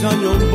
sonhou.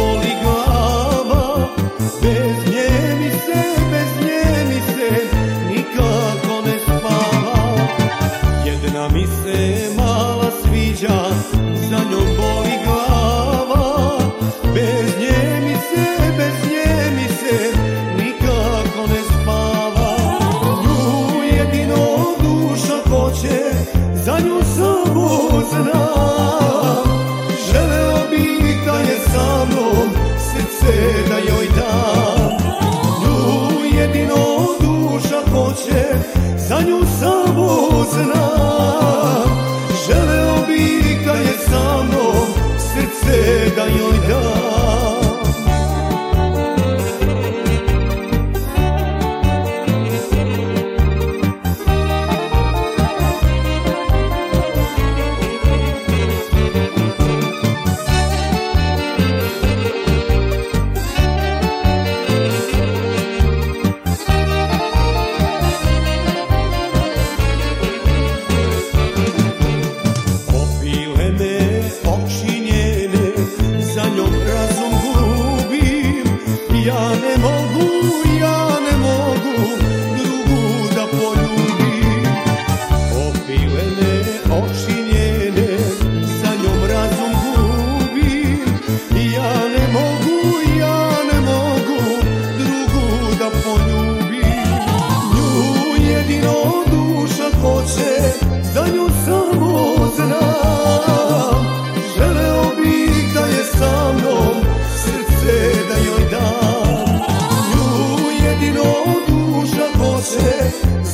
ne mogu, ja ne mogu.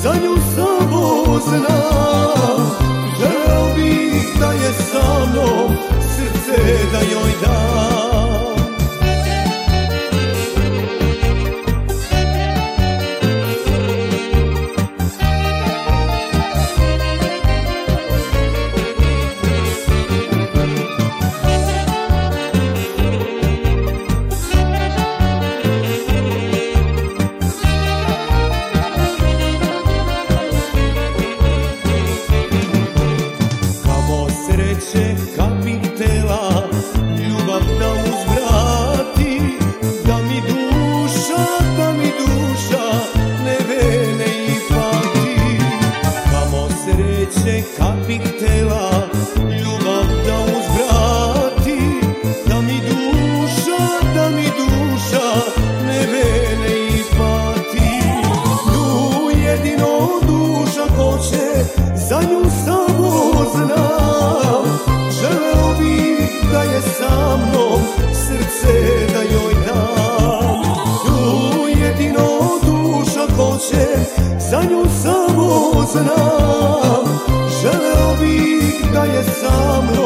sonhos hoće, za nju samo znam. Želeo bih da je sa mnom.